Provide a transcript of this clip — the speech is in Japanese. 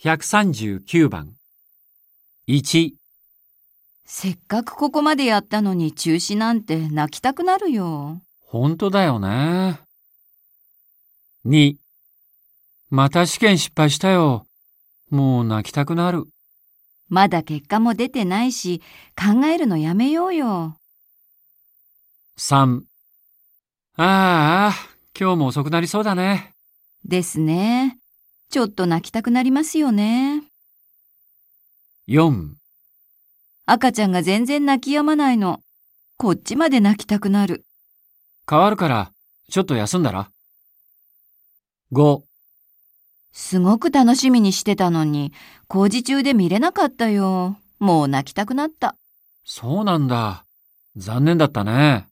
139番。1、せっかくここまでやったのに中止なんて泣きたくなるよ。本当だよね。2、また試験失敗したよ。もう泣きたくなる。まだ結果も出てないし、考えるのやめようよ。3、ああ、今日も遅くなりそうだね。ですね。ちょっと泣きたくなりますよね。4、赤ちゃんが全然泣き止まないの。こっちまで泣きたくなる。変わるから、ちょっと休んだら？5、すごく楽しみにしてたのに、工事中で見れなかったよ。もう泣きたくなった。そうなんだ。残念だったね。